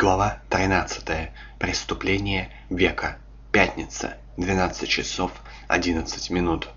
Глава 13. Преступление века. Пятница. 12 часов 11 минут.